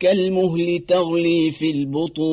كالمهل تغلي في البطون.